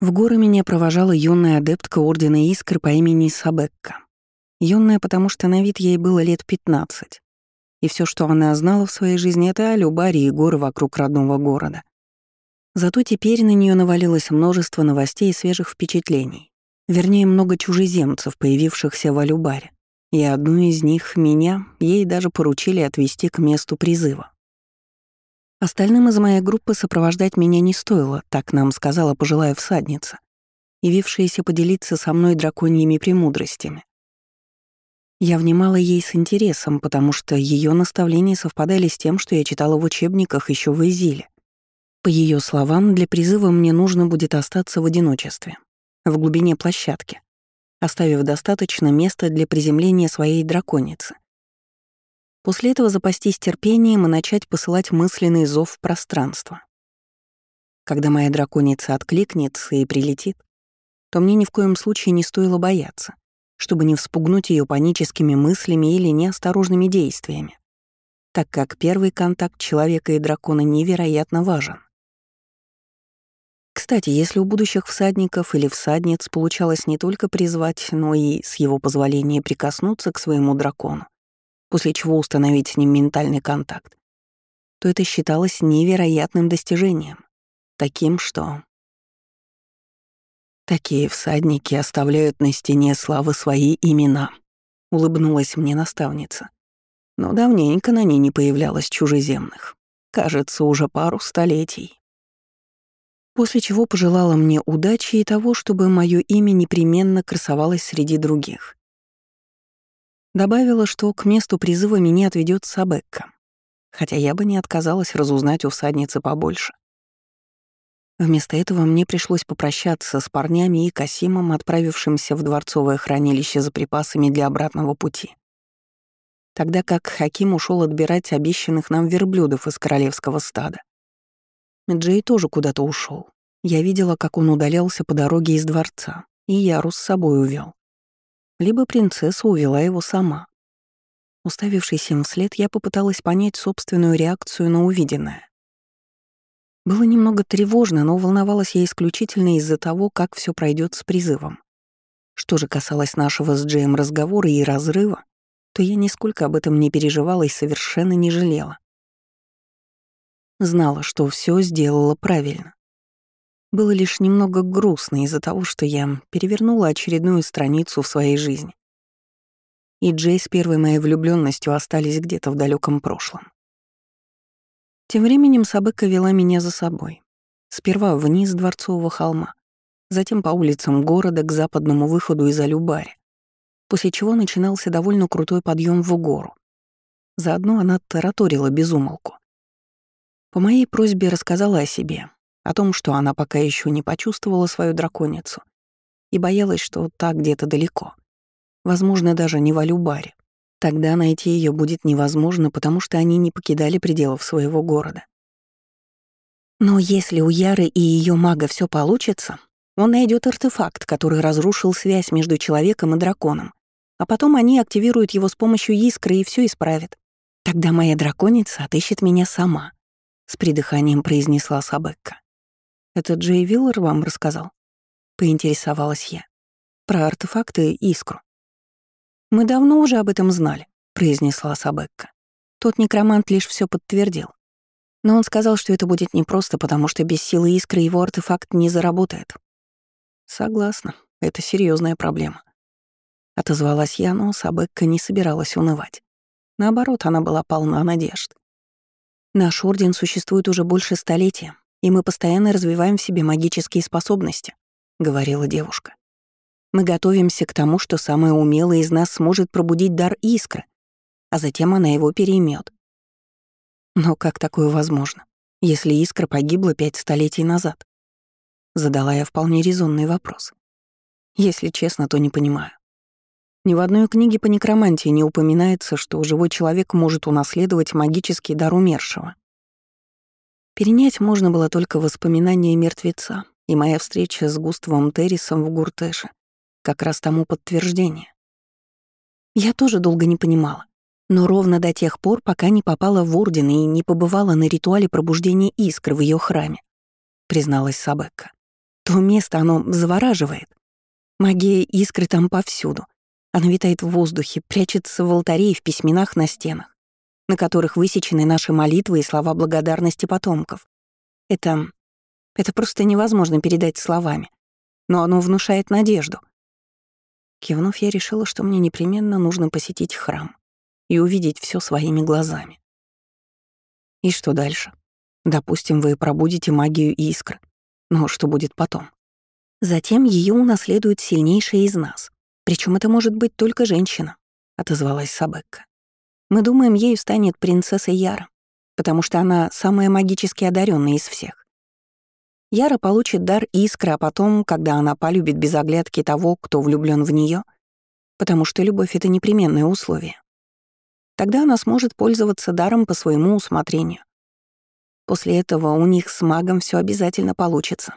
В горы меня провожала юная адептка Ордена Искры по имени Сабекка. Юная, потому что на вид ей было лет 15. И все, что она знала в своей жизни, это о Любаре и горы вокруг родного города. Зато теперь на нее навалилось множество новостей и свежих впечатлений. Вернее, много чужеземцев, появившихся в Алюбаре. И одну из них, меня, ей даже поручили отвезти к месту призыва. Остальным из моей группы сопровождать меня не стоило, так нам сказала пожилая всадница, явившаяся поделиться со мной драконьими премудростями. Я внимала ей с интересом, потому что ее наставления совпадали с тем, что я читала в учебниках еще в Изиле. По ее словам, для призыва мне нужно будет остаться в одиночестве, в глубине площадки, оставив достаточно места для приземления своей драконицы. После этого запастись терпением и начать посылать мысленный зов в пространство. Когда моя драконица откликнется и прилетит, то мне ни в коем случае не стоило бояться, чтобы не вспугнуть ее паническими мыслями или неосторожными действиями, так как первый контакт человека и дракона невероятно важен. Кстати, если у будущих всадников или всадниц получалось не только призвать, но и, с его позволения, прикоснуться к своему дракону, после чего установить с ним ментальный контакт, то это считалось невероятным достижением, таким, что... Такие всадники оставляют на стене славы свои имена, улыбнулась мне наставница. Но давненько на ней не появлялось чужеземных. Кажется, уже пару столетий. После чего пожелала мне удачи и того, чтобы мое имя непременно красовалось среди других. Добавила, что к месту призыва меня отведет Сабекка, хотя я бы не отказалась разузнать у всадницы побольше. Вместо этого мне пришлось попрощаться с парнями и Касимом, отправившимся в дворцовое хранилище за припасами для обратного пути. Тогда как Хаким ушел отбирать обещанных нам верблюдов из королевского стада. Джей тоже куда-то ушел. Я видела, как он удалялся по дороге из дворца, и Яру с собой увел либо принцесса увела его сама. Уставившись им вслед, я попыталась понять собственную реакцию на увиденное. Было немного тревожно, но волновалась я исключительно из-за того, как все пройдет с призывом. Что же касалось нашего с Джеем разговора и разрыва, то я нисколько об этом не переживала и совершенно не жалела. Знала, что все сделала правильно. Было лишь немного грустно из-за того, что я перевернула очередную страницу в своей жизни. И Джей с первой моей влюбленностью остались где-то в далеком прошлом. Тем временем Сабека вела меня за собой. Сперва вниз Дворцового холма, затем по улицам города к западному выходу из Алюбари, после чего начинался довольно крутой подъем в гору. Заодно она тараторила безумолку. По моей просьбе рассказала о себе, о том, что она пока еще не почувствовала свою драконицу и боялась, что так где-то далеко. Возможно, даже не в Алюбаре. Тогда найти ее будет невозможно, потому что они не покидали пределов своего города. Но если у Яры и ее мага все получится, он найдет артефакт, который разрушил связь между человеком и драконом, а потом они активируют его с помощью искры и все исправят. Тогда моя драконица отыщет меня сама, с придыханием произнесла Сабекка. «Это Джей Виллер вам рассказал?» — поинтересовалась я. «Про артефакты и искру». «Мы давно уже об этом знали», — произнесла Сабекка. Тот некромант лишь все подтвердил. Но он сказал, что это будет непросто, потому что без силы искры его артефакт не заработает. «Согласна, это серьезная проблема». Отозвалась я, но Сабекка не собиралась унывать. Наоборот, она была полна надежд. Наш орден существует уже больше столетия, и мы постоянно развиваем в себе магические способности», — говорила девушка. «Мы готовимся к тому, что самая умелая из нас сможет пробудить дар искры, а затем она его переймет. Но как такое возможно, если искра погибла пять столетий назад? Задала я вполне резонный вопрос. Если честно, то не понимаю. Ни в одной книге по некромантии не упоминается, что живой человек может унаследовать магический дар умершего. Перенять можно было только воспоминания мертвеца, и моя встреча с Густавом Террисом в Гуртеше как раз тому подтверждение. Я тоже долго не понимала, но ровно до тех пор, пока не попала в Орден и не побывала на ритуале пробуждения искры в ее храме, призналась Сабекка. То место, оно завораживает. Магия искры там повсюду. Она витает в воздухе, прячется в алтаре и в письменах на стенах, на которых высечены наши молитвы и слова благодарности потомков. Это... это просто невозможно передать словами. Но оно внушает надежду. Кивнув, я решила, что мне непременно нужно посетить храм и увидеть все своими глазами. И что дальше? Допустим, вы пробудите магию искры. Но что будет потом? Затем ее унаследует сильнейшая из нас. Причем это может быть только женщина, отозвалась Сабекка. Мы думаем, ею станет принцесса Яра, потому что она самая магически одаренная из всех. Яра получит дар искры, а потом, когда она полюбит без оглядки того, кто влюблен в нее, потому что любовь — это непременное условие, тогда она сможет пользоваться даром по своему усмотрению. После этого у них с магом все обязательно получится.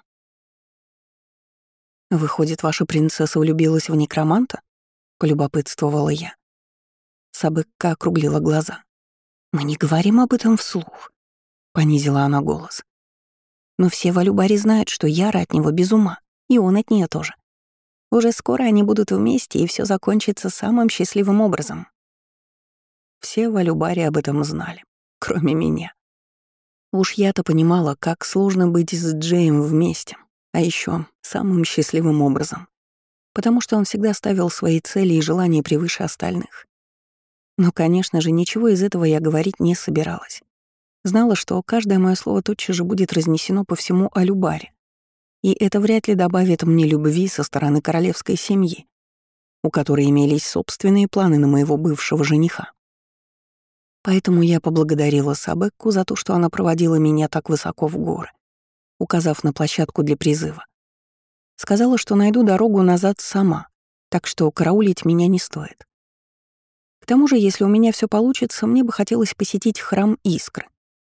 «Выходит, ваша принцесса влюбилась в некроманта?» — полюбопытствовала я. Сабыкка округлила глаза. «Мы не говорим об этом вслух», — понизила она голос. «Но все в Алюбаре знают, что Яра от него без ума, и он от нее тоже. Уже скоро они будут вместе, и все закончится самым счастливым образом». Все в Алюбаре об этом знали, кроме меня. Уж я-то понимала, как сложно быть с Джеем вместе, а еще самым счастливым образом. Потому что он всегда ставил свои цели и желания превыше остальных. Но, конечно же, ничего из этого я говорить не собиралась. Знала, что каждое мое слово тотчас же будет разнесено по всему Алюбаре. И это вряд ли добавит мне любви со стороны королевской семьи, у которой имелись собственные планы на моего бывшего жениха. Поэтому я поблагодарила Сабекку за то, что она проводила меня так высоко в горы указав на площадку для призыва. Сказала, что найду дорогу назад сама, так что караулить меня не стоит. К тому же, если у меня все получится, мне бы хотелось посетить храм Искры.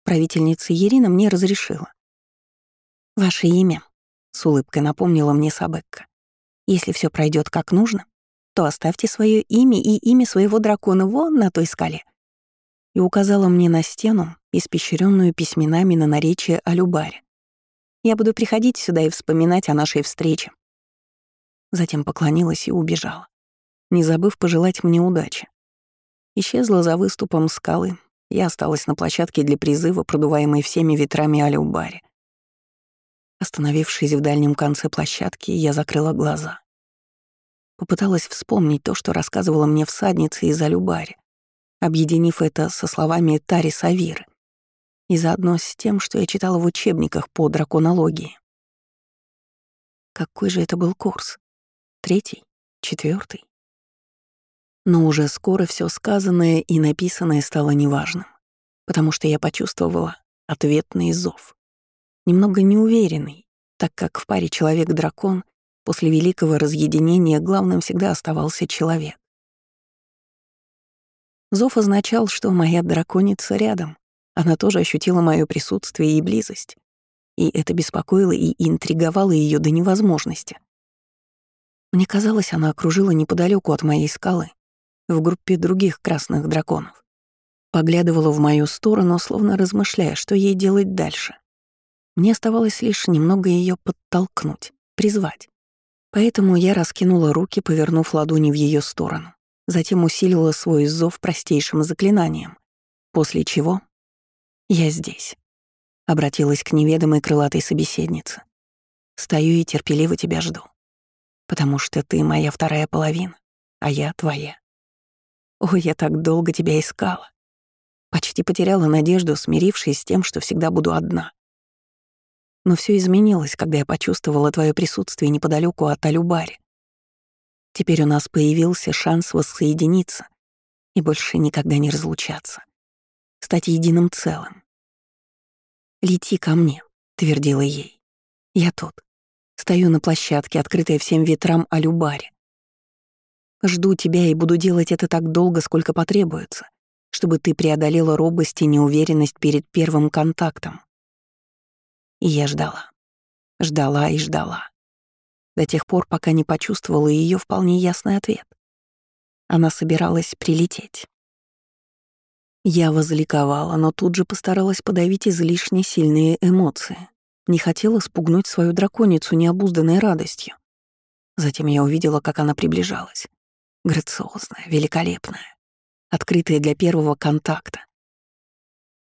Правительница Ирина мне разрешила. «Ваше имя», — с улыбкой напомнила мне Сабекка. «Если все пройдет как нужно, то оставьте свое имя и имя своего дракона вон на той скале». И указала мне на стену, испещренную письменами на наречие Алюбаре. Я буду приходить сюда и вспоминать о нашей встрече». Затем поклонилась и убежала, не забыв пожелать мне удачи. Исчезла за выступом скалы, я осталась на площадке для призыва, продуваемой всеми ветрами Алюбари. Остановившись в дальнем конце площадки, я закрыла глаза. Попыталась вспомнить то, что рассказывала мне всадница из Алюбари, объединив это со словами Тари Савиры и заодно с тем, что я читала в учебниках по драконологии. Какой же это был курс? Третий? Четвертый? Но уже скоро все сказанное и написанное стало неважным, потому что я почувствовала ответный зов. Немного неуверенный, так как в паре человек-дракон после великого разъединения главным всегда оставался человек. Зов означал, что моя драконица рядом, она тоже ощутила мое присутствие и близость, и это беспокоило и интриговало ее до невозможности. Мне казалось, она окружила неподалеку от моей скалы, в группе других красных драконов. Поглядывала в мою сторону, словно размышляя, что ей делать дальше. Мне оставалось лишь немного ее подтолкнуть, призвать. Поэтому я раскинула руки, повернув ладони в ее сторону. Затем усилила свой зов простейшим заклинанием, после чего «Я здесь», — обратилась к неведомой крылатой собеседнице. «Стою и терпеливо тебя жду, потому что ты моя вторая половина, а я твоя. Ой, я так долго тебя искала. Почти потеряла надежду, смирившись с тем, что всегда буду одна. Но все изменилось, когда я почувствовала твое присутствие неподалеку от Алюбари. Теперь у нас появился шанс воссоединиться и больше никогда не разлучаться стать единым целым. «Лети ко мне», — твердила ей. «Я тут. Стою на площадке, открытой всем ветрам о Любаре. Жду тебя и буду делать это так долго, сколько потребуется, чтобы ты преодолела робость и неуверенность перед первым контактом». И я ждала. Ждала и ждала. До тех пор, пока не почувствовала ее вполне ясный ответ. Она собиралась прилететь. Я возликовала, но тут же постаралась подавить излишне сильные эмоции. Не хотела спугнуть свою драконицу необузданной радостью. Затем я увидела, как она приближалась. Грациозная, великолепная, открытая для первого контакта.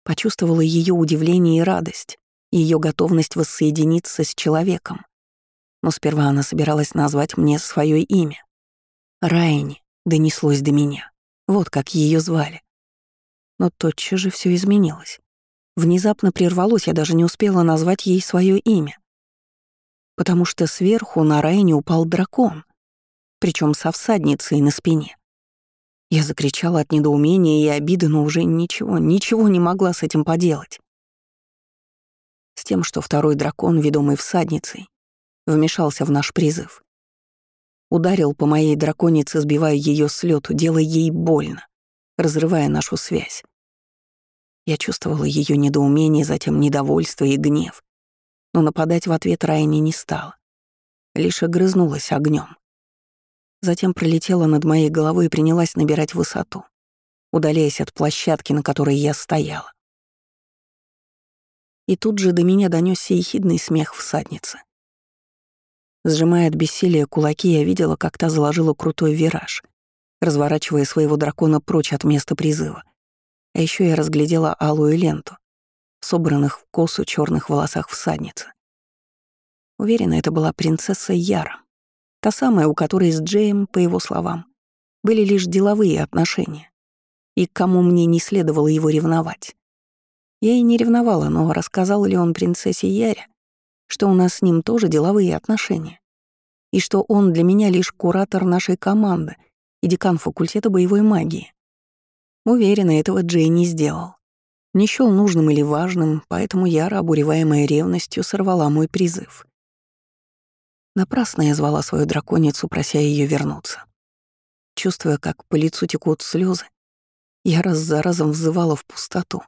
Почувствовала ее удивление и радость, ее готовность воссоединиться с человеком. Но сперва она собиралась назвать мне свое имя. Райни донеслось до меня. Вот как ее звали. Но тотчас же все изменилось. Внезапно прервалось, я даже не успела назвать ей свое имя. Потому что сверху на Райне упал дракон, причем со всадницей на спине. Я закричала от недоумения и обиды, но уже ничего, ничего не могла с этим поделать. С тем, что второй дракон, ведомый всадницей, вмешался в наш призыв. Ударил по моей драконице, сбивая ее с лету, делая ей больно, разрывая нашу связь. Я чувствовала ее недоумение, затем недовольство и гнев. Но нападать в ответ Райни не стала. Лишь огрызнулась огнем. Затем пролетела над моей головой и принялась набирать высоту, удаляясь от площадки, на которой я стояла. И тут же до меня донесся ехидный смех всадницы. Сжимая от бессилия кулаки, я видела, как та заложила крутой вираж, разворачивая своего дракона прочь от места призыва. А еще я разглядела алую ленту, собранных в косу черных волосах всадницы. Уверена, это была принцесса Яра, та самая, у которой с Джеем, по его словам, были лишь деловые отношения, и к кому мне не следовало его ревновать. Я и не ревновала, но рассказал ли он принцессе Яре, что у нас с ним тоже деловые отношения, и что он для меня лишь куратор нашей команды и декан факультета боевой магии. Уверена, этого Джей не сделал. Не счёл нужным или важным, поэтому Яра, обуреваемая ревностью, сорвала мой призыв. Напрасно я звала свою драконицу, прося ее вернуться. Чувствуя, как по лицу текут слезы, я раз за разом взывала в пустоту.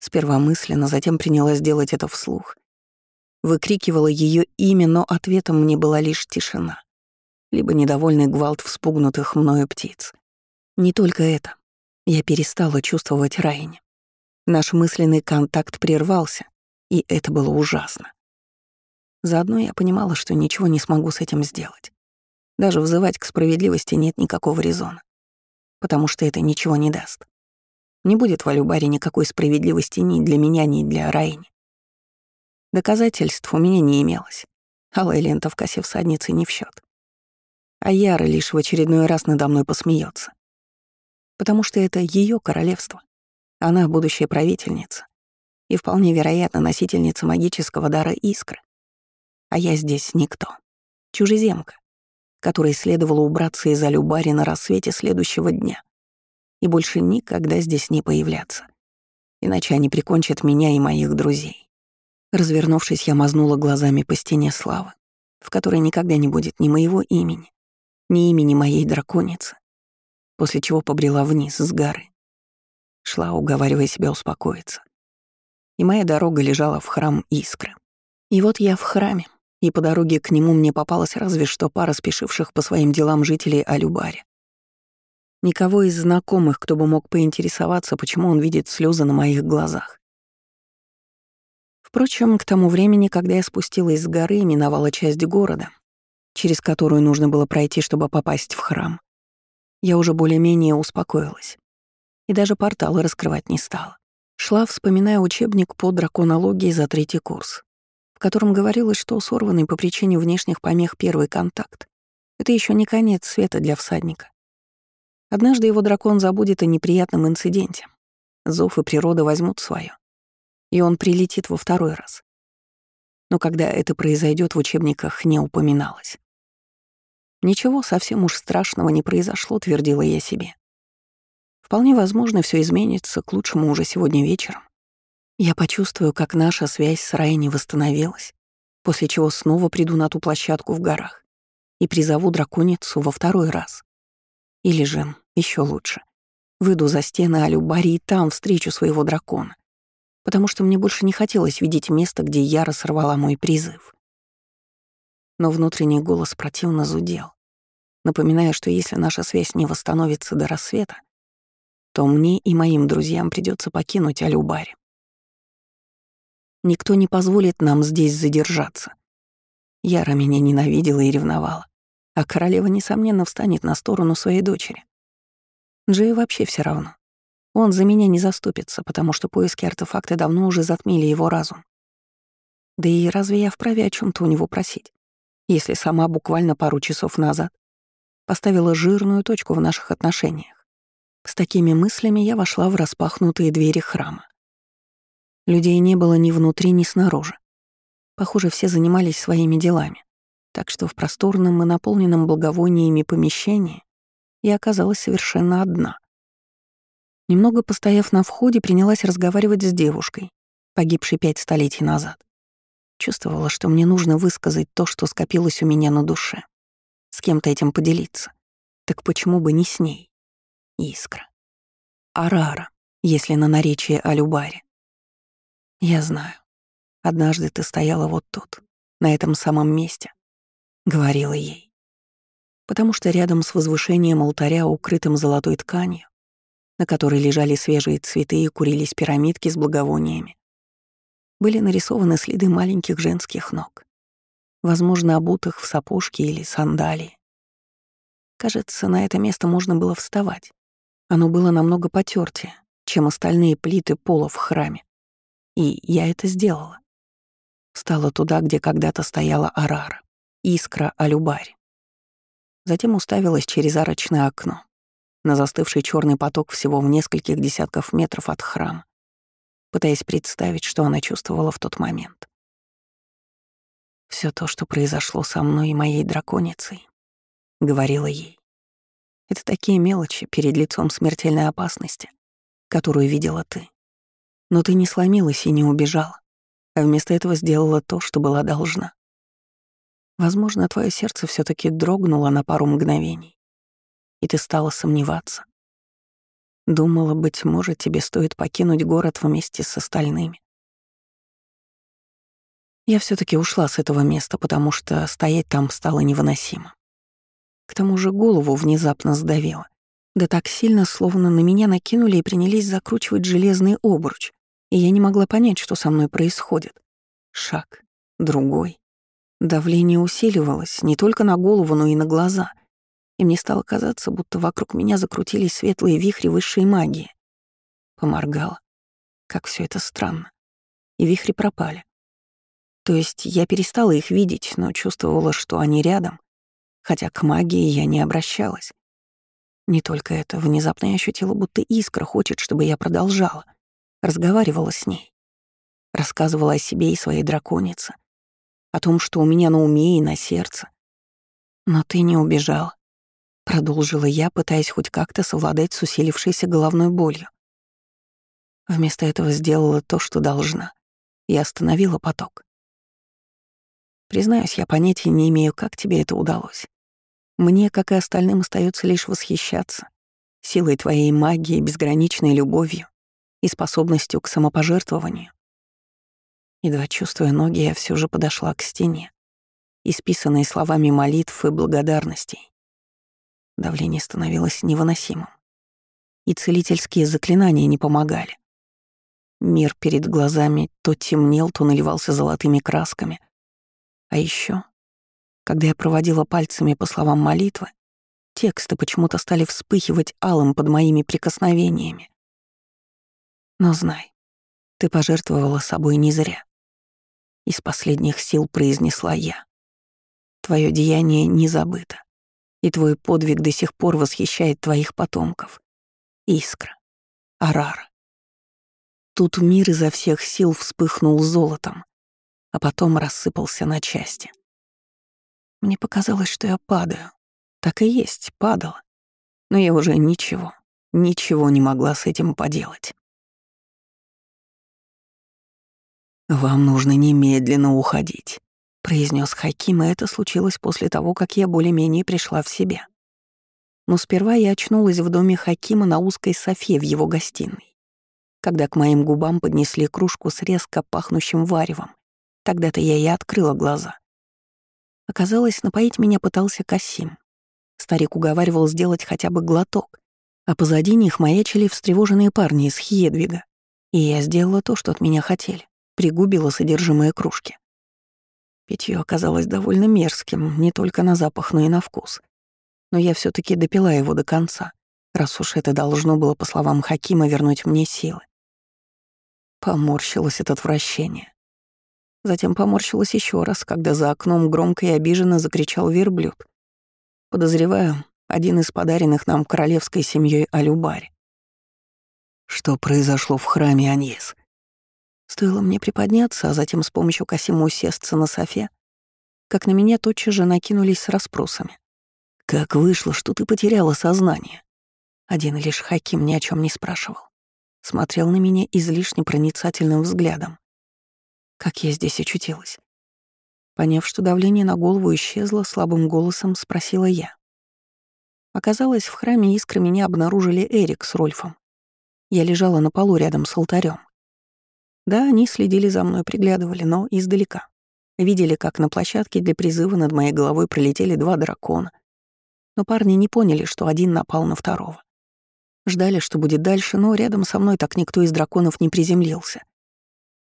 Сперва мысленно, затем принялась делать это вслух. Выкрикивала ее имя, но ответом мне была лишь тишина. Либо недовольный гвалт вспугнутых мною птиц. Не только это. Я перестала чувствовать Райне. Наш мысленный контакт прервался, и это было ужасно. Заодно я понимала, что ничего не смогу с этим сделать. Даже взывать к справедливости нет никакого резона, потому что это ничего не даст. Не будет в Алюбаре никакой справедливости ни для меня, ни для Райни. Доказательств у меня не имелось. Алая лента в косе всадницы не в счет. А Яра лишь в очередной раз надо мной посмеется. Потому что это ее королевство. Она будущая правительница. И вполне вероятно носительница магического дара искры. А я здесь никто. Чужеземка, которой следовало убраться из Алюбари на рассвете следующего дня и больше никогда здесь не появляться. Иначе они прикончат меня и моих друзей. Развернувшись, я мазнула глазами по стене славы, в которой никогда не будет ни моего имени, ни имени моей драконицы, после чего побрела вниз с горы. Шла, уговаривая себя успокоиться. И моя дорога лежала в храм Искры. И вот я в храме, и по дороге к нему мне попалась разве что пара спешивших по своим делам жителей Алюбари. Никого из знакомых, кто бы мог поинтересоваться, почему он видит слезы на моих глазах. Впрочем, к тому времени, когда я спустилась с горы и миновала часть города, через которую нужно было пройти, чтобы попасть в храм, я уже более-менее успокоилась. И даже порталы раскрывать не стала. Шла, вспоминая учебник по драконологии за третий курс, котором говорилось, что сорванный по причине внешних помех первый контакт — это еще не конец света для всадника. Однажды его дракон забудет о неприятном инциденте. Зов и природа возьмут свое и он прилетит во второй раз. Но когда это произойдет, в учебниках не упоминалось. Ничего совсем уж страшного не произошло, твердила я себе. Вполне возможно, все изменится к лучшему уже сегодня вечером. Я почувствую, как наша связь с Райни восстановилась, после чего снова приду на ту площадку в горах и призову драконицу во второй раз. Или же, еще лучше, выйду за стены Алюбари и там встречу своего дракона потому что мне больше не хотелось видеть место, где Яра сорвала мой призыв. Но внутренний голос противно зудел, напоминая, что если наша связь не восстановится до рассвета, то мне и моим друзьям придется покинуть Алюбари. Никто не позволит нам здесь задержаться. Яра меня ненавидела и ревновала, а королева, несомненно, встанет на сторону своей дочери. Джей вообще все равно. Он за меня не заступится, потому что поиски артефакта давно уже затмили его разум. Да и разве я вправе о чем то у него просить, если сама буквально пару часов назад поставила жирную точку в наших отношениях? С такими мыслями я вошла в распахнутые двери храма. Людей не было ни внутри, ни снаружи. Похоже, все занимались своими делами, так что в просторном и наполненном благовониями помещении я оказалась совершенно одна. Немного постояв на входе, принялась разговаривать с девушкой, погибшей пять столетий назад. Чувствовала, что мне нужно высказать то, что скопилось у меня на душе. С кем-то этим поделиться. Так почему бы не с ней? Искра. Арара, если на наречии о Любаре. Я знаю. Однажды ты стояла вот тут, на этом самом месте, говорила ей. Потому что рядом с возвышением алтаря, укрытым золотой тканью, на которой лежали свежие цветы и курились пирамидки с благовониями, были нарисованы следы маленьких женских ног, возможно, обутых в сапожки или сандалии. Кажется, на это место можно было вставать. Оно было намного потертее, чем остальные плиты пола в храме. И я это сделала. Встала туда, где когда-то стояла Арара, искра Алюбарь. Затем уставилась через арочное окно на застывший черный поток всего в нескольких десятков метров от храма, пытаясь представить, что она чувствовала в тот момент. Все то, что произошло со мной и моей драконицей, говорила ей. Это такие мелочи перед лицом смертельной опасности, которую видела ты. Но ты не сломилась и не убежала, а вместо этого сделала то, что была должна. Возможно, твое сердце все таки дрогнуло на пару мгновений, и ты стала сомневаться. Думала, быть может, тебе стоит покинуть город вместе с остальными. Я все таки ушла с этого места, потому что стоять там стало невыносимо. К тому же голову внезапно сдавило. Да так сильно, словно на меня накинули и принялись закручивать железный обруч и я не могла понять, что со мной происходит. Шаг, другой. Давление усиливалось не только на голову, но и на глаза, и мне стало казаться, будто вокруг меня закрутились светлые вихри высшей магии. Поморгала. Как все это странно. И вихри пропали. То есть я перестала их видеть, но чувствовала, что они рядом, хотя к магии я не обращалась. Не только это, внезапно я ощутила, будто искра хочет, чтобы я продолжала — разговаривала с ней. Рассказывала о себе и своей драконице, о том, что у меня на уме и на сердце. «Но ты не убежал», — продолжила я, пытаясь хоть как-то совладать с усилившейся головной болью. Вместо этого сделала то, что должна, и остановила поток. Признаюсь, я понятия не имею, как тебе это удалось. Мне, как и остальным, остается лишь восхищаться силой твоей магии, безграничной любовью и способностью к самопожертвованию. Едва чувствуя ноги, я все же подошла к стене, исписанной словами молитв и благодарностей. Давление становилось невыносимым. И целительские заклинания не помогали. Мир перед глазами то темнел, то наливался золотыми красками. А еще, когда я проводила пальцами по словам молитвы, тексты почему-то стали вспыхивать алым под моими прикосновениями. Но знай, ты пожертвовала собой не зря. Из последних сил произнесла я. Твое деяние не забыто, и твой подвиг до сих пор восхищает твоих потомков. Искра. Арара. Тут мир изо всех сил вспыхнул золотом, а потом рассыпался на части. Мне показалось, что я падаю. Так и есть, падала. Но я уже ничего, ничего не могла с этим поделать. «Вам нужно немедленно уходить», — произнес Хаким, и это случилось после того, как я более-менее пришла в себя. Но сперва я очнулась в доме Хакима на узкой софе в его гостиной. Когда к моим губам поднесли кружку с резко пахнущим варевом, тогда-то я и открыла глаза. Оказалось, напоить меня пытался Касим. Старик уговаривал сделать хотя бы глоток, а позади них маячили встревоженные парни из Хьедвига, и я сделала то, что от меня хотели пригубила содержимое кружки. Питье оказалось довольно мерзким, не только на запах, но и на вкус. Но я все таки допила его до конца, раз уж это должно было, по словам Хакима, вернуть мне силы. Поморщилась от отвращения. Затем поморщилась еще раз, когда за окном громко и обиженно закричал верблюд. Подозреваю, один из подаренных нам королевской семьей Алюбари. Что произошло в храме Аньес? Стоило мне приподняться, а затем с помощью Касима усесться на софе, как на меня тотчас же накинулись с расспросами. «Как вышло, что ты потеряла сознание?» Один лишь Хаким ни о чем не спрашивал. Смотрел на меня излишне проницательным взглядом. Как я здесь очутилась? Поняв, что давление на голову исчезло, слабым голосом спросила я. Оказалось, в храме искры меня обнаружили Эрик с Рольфом. Я лежала на полу рядом с алтарем. Да, они следили за мной, приглядывали, но издалека. Видели, как на площадке для призыва над моей головой пролетели два дракона. Но парни не поняли, что один напал на второго. Ждали, что будет дальше, но рядом со мной так никто из драконов не приземлился.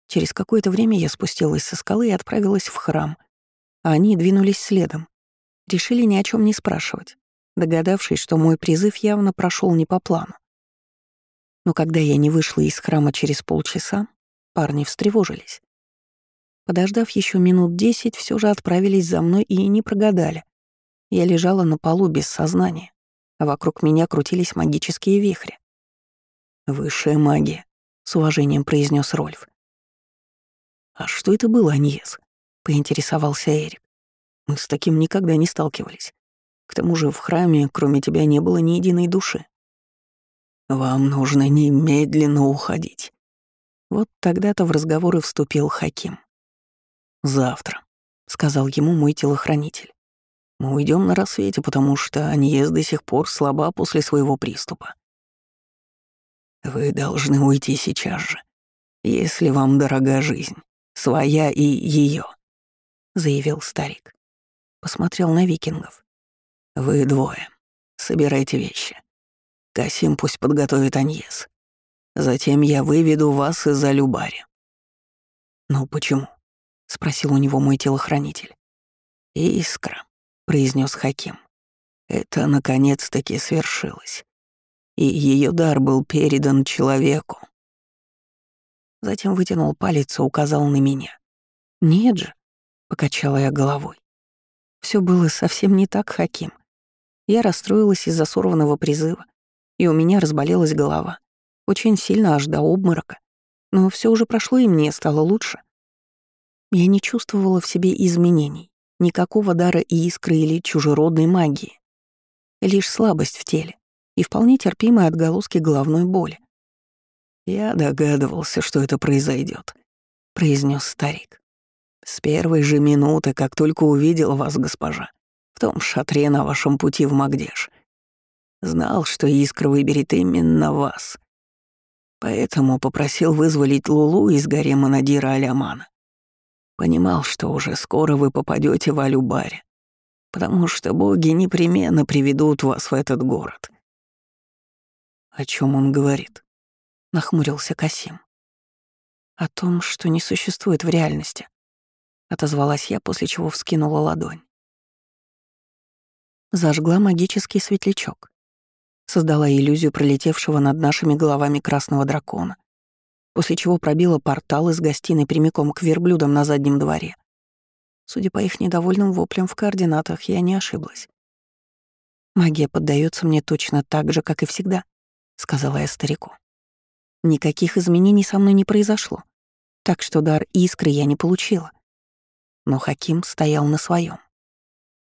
Через какое-то время я спустилась со скалы и отправилась в храм, а они двинулись следом. Решили ни о чем не спрашивать, догадавшись, что мой призыв явно прошел не по плану. Но когда я не вышла из храма через полчаса, Парни встревожились. Подождав еще минут десять, все же отправились за мной и не прогадали. Я лежала на полу без сознания, а вокруг меня крутились магические вихри. «Высшая магия», — с уважением произнес Рольф. «А что это было, Аньес?» — поинтересовался Эрик. «Мы с таким никогда не сталкивались. К тому же в храме, кроме тебя, не было ни единой души». «Вам нужно немедленно уходить», вот тогда-то в разговор и вступил Хаким. «Завтра», — сказал ему мой телохранитель. «Мы уйдем на рассвете, потому что Аньес до сих пор слаба после своего приступа. Вы должны уйти сейчас же, если вам дорога жизнь, своя и ее, заявил старик. Посмотрел на викингов. «Вы двое. Собирайте вещи. Касим пусть подготовит Аньес. Затем я выведу вас из-за Любари». «Ну почему?» — спросил у него мой телохранитель. «Искра», — произнес Хаким. «Это наконец-таки свершилось. И ее дар был передан человеку». Затем вытянул палец и указал на меня. «Нет же», — покачала я головой. Все было совсем не так, Хаким. Я расстроилась из-за сорванного призыва, и у меня разболелась голова. Очень сильно, аж до обморока. Но все уже прошло, и мне стало лучше. Я не чувствовала в себе изменений, никакого дара искры или чужеродной магии. Лишь слабость в теле и вполне терпимые отголоски головной боли. «Я догадывался, что это произойдет, произнес старик. «С первой же минуты, как только увидел вас, госпожа, в том шатре на вашем пути в Магдеш. Знал, что искра выберет именно вас. Поэтому попросил вызволить Лулу из гарема Надира Алямана. Понимал, что уже скоро вы попадете в Алюбаре, потому что боги непременно приведут вас в этот город. О чем он говорит? Нахмурился Касим. О том, что не существует в реальности. Отозвалась я, после чего вскинула ладонь. Зажгла магический светлячок создала иллюзию пролетевшего над нашими головами красного дракона, после чего пробила портал из гостиной прямиком к верблюдам на заднем дворе. Судя по их недовольным воплям в координатах, я не ошиблась. «Магия поддается мне точно так же, как и всегда», — сказала я старику. «Никаких изменений со мной не произошло, так что дар искры я не получила». Но Хаким стоял на своем.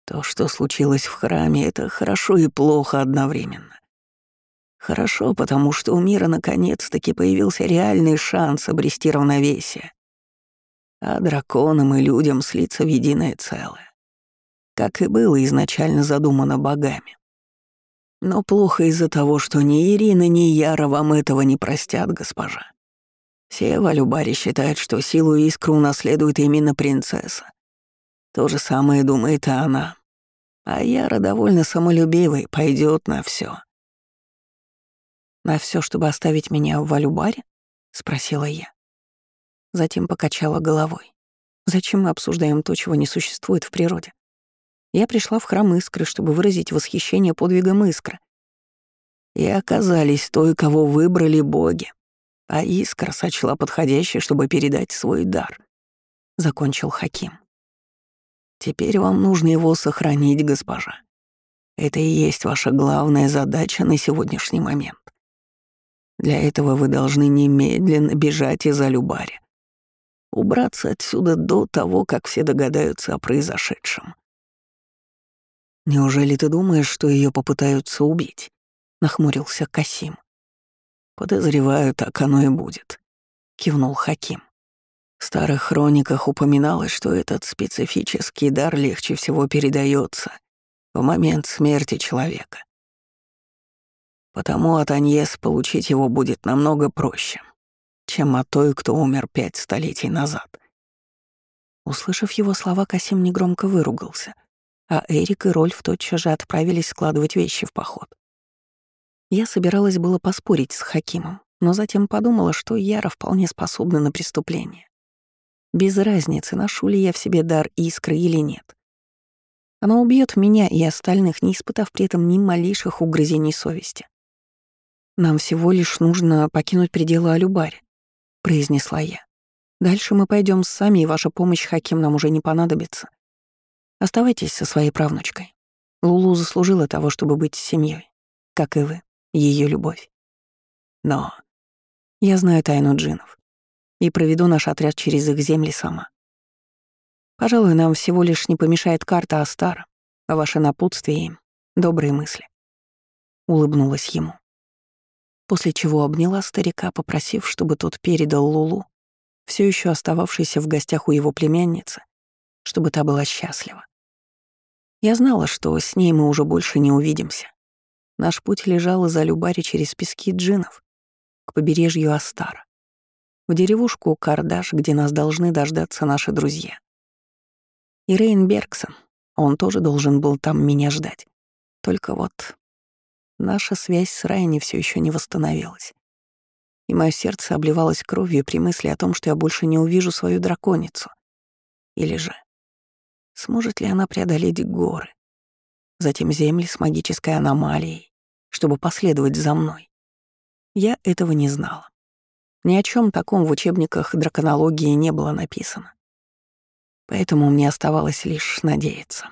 То, что случилось в храме, это хорошо и плохо одновременно. Хорошо, потому что у мира наконец-таки появился реальный шанс обрести равновесие. А драконам и людям слиться в единое целое. Как и было изначально задумано богами. Но плохо из-за того, что ни Ирина, ни Яра вам этого не простят, госпожа. Все в Алюбаре считают, что силу искру унаследует именно принцесса. То же самое думает и она. А Яра довольно самолюбивый, пойдет на все. «На все, чтобы оставить меня в Валюбаре?» — спросила я. Затем покачала головой. Зачем мы обсуждаем то, чего не существует в природе? Я пришла в храм Искры, чтобы выразить восхищение подвигом Искры. И оказались той, кого выбрали боги. А Искра сочла подходящей, чтобы передать свой дар. Закончил Хаким. Теперь вам нужно его сохранить, госпожа. Это и есть ваша главная задача на сегодняшний момент. Для этого вы должны немедленно бежать из Алюбари. Убраться отсюда до того, как все догадаются о произошедшем. «Неужели ты думаешь, что ее попытаются убить?» — нахмурился Касим. «Подозреваю, так оно и будет», — кивнул Хаким. В старых хрониках упоминалось, что этот специфический дар легче всего передается в момент смерти человека. Потому от Аньес получить его будет намного проще, чем от той, кто умер пять столетий назад. Услышав его слова, Касим негромко выругался, а Эрик и Рольф тотчас же отправились складывать вещи в поход. Я собиралась было поспорить с Хакимом, но затем подумала, что Яра вполне способна на преступление. Без разницы, ношу ли я в себе дар искры или нет. Она убьет меня и остальных, не испытав при этом ни малейших угрызений совести. «Нам всего лишь нужно покинуть пределы Алюбари», — произнесла я. «Дальше мы пойдем сами, и ваша помощь Хаким нам уже не понадобится. Оставайтесь со своей правнучкой. Лулу заслужила того, чтобы быть семьей, как и вы, ее любовь. Но я знаю тайну джинов и проведу наш отряд через их земли сама. Пожалуй, нам всего лишь не помешает карта Астара, а ваше напутствие им — добрые мысли. Улыбнулась ему после чего обняла старика, попросив, чтобы тот передал Лулу, все еще остававшейся в гостях у его племянницы, чтобы та была счастлива. Я знала, что с ней мы уже больше не увидимся. Наш путь лежал из Алюбари через пески джинов к побережью Астара, в деревушку Кардаш, где нас должны дождаться наши друзья. И Рейн Бергсон, он тоже должен был там меня ждать. Только вот Наша связь с Райни все еще не восстановилась. И мое сердце обливалось кровью при мысли о том, что я больше не увижу свою драконицу. Или же, сможет ли она преодолеть горы, затем земли с магической аномалией, чтобы последовать за мной? Я этого не знала. Ни о чем таком в учебниках драконологии не было написано. Поэтому мне оставалось лишь надеяться.